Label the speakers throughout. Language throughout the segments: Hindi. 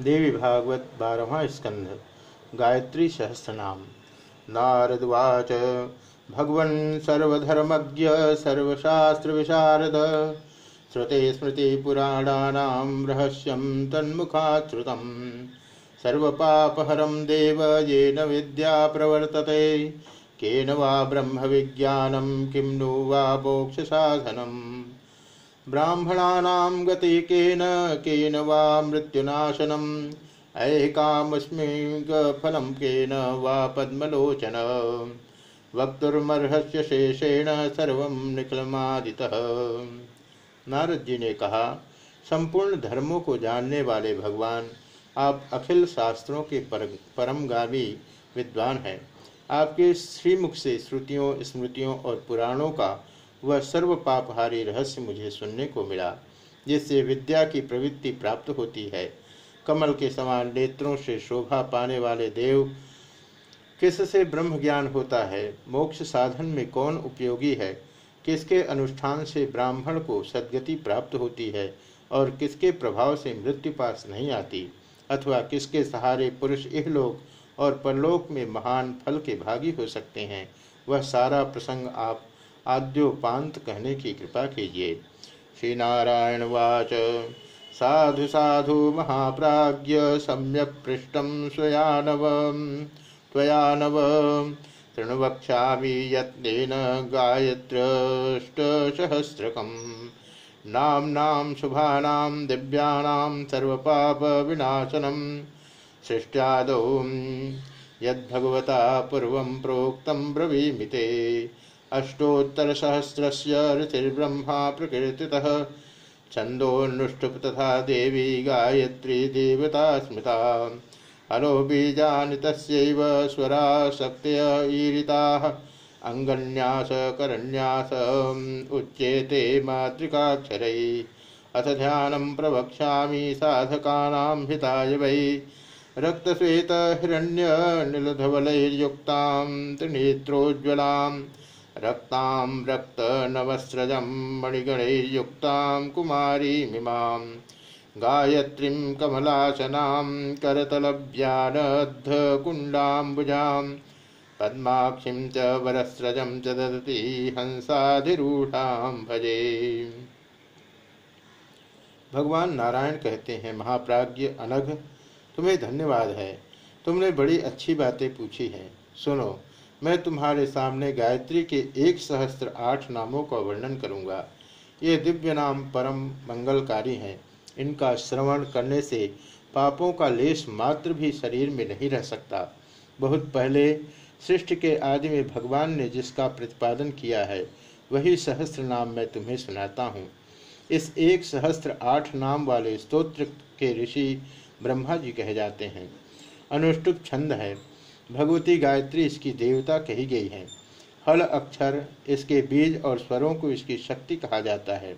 Speaker 1: देवी भागवत बारहवा स्कंध, गायत्री सहस्रनाम। नारदवाच भगवन् सर्वधर्मज्ञ सर्वशास्त्र विशारद श्रुते स्मृतिपुराणानां रहस्यं तन्मुखात् श्रुतं सर्वपापहरं देव, येन विद्या प्रवर्तते। केन वा ब्रह्मविज्ञानं, किं नु वा मोक्षसाधनम्। ब्राह्मणानां गति केन केन वा मृत्युनाशनम् ऐकामस्मिङ्गफलं केन वा पद्मलोचन। वक्तुर्मर्हस्य शेषेण सर्वं निखिलमादितः। नारद जी ने कहा संपूर्ण धर्मों को जानने वाले भगवान आप अखिल शास्त्रों के पर, परमगामी विद्वान हैं। आपके श्रीमुख से श्रुतियों स्मृतियों और पुराणों का वह सर्व पापहारी रहस्य मुझे सुनने को मिला, जिससे विद्या की प्रवृत्ति प्राप्त होती है। कमल के समान नेत्रों से शोभा पाने वाले देव किससे ब्रह्म ज्ञान होता है? मोक्ष साधन में कौन उपयोगी है? किसके अनुष्ठान से ब्राह्मण को सदगति प्राप्त होती है? और किसके प्रभाव से मृत्यु पास नहीं आती? अथवा किसके सहारे पुरुष इहलोक और परलोक में महान फल के भागी हो सकते हैं? वह सारा प्रसंग आप आद्योपांत कहने की कृपा कीजिए। श्री नारायण वाच। साधु साधु महाप्राज्य सम्यक पृष्ठम स्वयानव। त्वयानव। तृणवक्षामि यत्नेन गायत्रष्टसहस्रकम् नाम्नां शुभानां दिव्यानां सर्वपापविनाशनं। सृष्ट्यादौ यद्भगवता पूर्वं प्रोक्तं ब्रवीमिते अष्टोत्तरसहस्रस्य ऋतिर्ब्रह्मा प्रकीर्तितः। छन्दोन्नुष्टुप तथा देवी गायत्री देवता स्मृता। हलो बीजानि तस्यैव स्वराशक्तय ईरिताः। अङ्गन्यासकरन्यास उच्येते मातृकाक्षरैः। अथ ध्यानं प्रवक्ष्यामि साधकानां हिताय वै। रक्तश्वेतहिरण्यनिलधवलैर्युक्तां त्रिनेत्रोज्ज्वलाम्। रक्तां रक्तनवस्रजं मणिगणैर्युक्तां कुमारीमिमां। गायत्रीं कमलासनां करतलव्यानद्धकुण्डाम्बुजां। पद्माक्षिं च वरस्रजं च ददति हंसाधिरूढ़ां भजे। भगवान नारायण कहते हैं महाप्राज्य अनघ, तुम्हें धन्यवाद है। तुमने बड़ी अच्छी बातें पूछी हैं। सुनो मैं तुम्हारे सामने गायत्री के एक सहस्त्र आठ नामों का वर्णन करूँगा। ये दिव्य नाम परम मंगलकारी हैं। इनका श्रवण करने से पापों का लेश मात्र भी शरीर में नहीं रह सकता। बहुत पहले सृष्टि के आदि में भगवान ने जिसका प्रतिपादन किया है, वही सहस्त्र नाम मैं तुम्हें सुनाता हूँ। इस एक सहस्त्र आठ नाम वाले स्तोत्र के ऋषि ब्रह्मा जी कहे जाते हैं। अनुष्टुप छंद है। भगवती गायत्री इसकी देवता कही गई है। हल अक्षर इसके बीज और स्वरों को इसकी शक्ति कहा जाता है।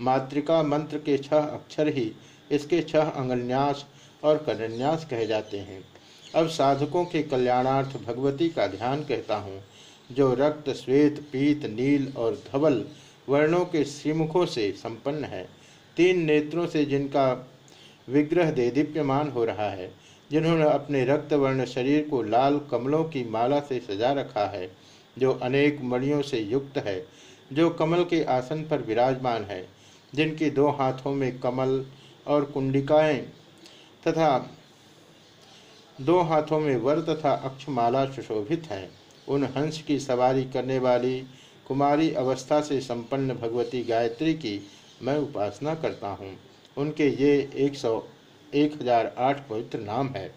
Speaker 1: मातृका मंत्र के छह अक्षर ही इसके छह अंगन्यास और करन्यास कहे जाते हैं। अब साधकों के कल्याणार्थ भगवती का ध्यान कहता हूँ, जो रक्त, श्वेत, पीत, नील और धवल वर्णों के श्रीमुखों से संपन्न है। तीन नेत्रों से जिनका विग्रह दे दीप्यमान हो रहा है जिन्होंने अपने रक्तवर्ण शरीर को लाल कमलों की माला से सजा रखा है, जो अनेक मणियों से युक्त है, जो कमल के आसन पर विराजमान है, जिनके दो हाथों में कमल और कुंडिकाएँ तथा दो हाथों में वर तथा अक्षमाला सुशोभित हैं। उन हंस की सवारी करने वाली कुमारी अवस्था से संपन्न भगवती गायत्री की मैं उपासना करता हूँ। उनके ये एक सौ एक हज़ार आठ पवित्र नाम है।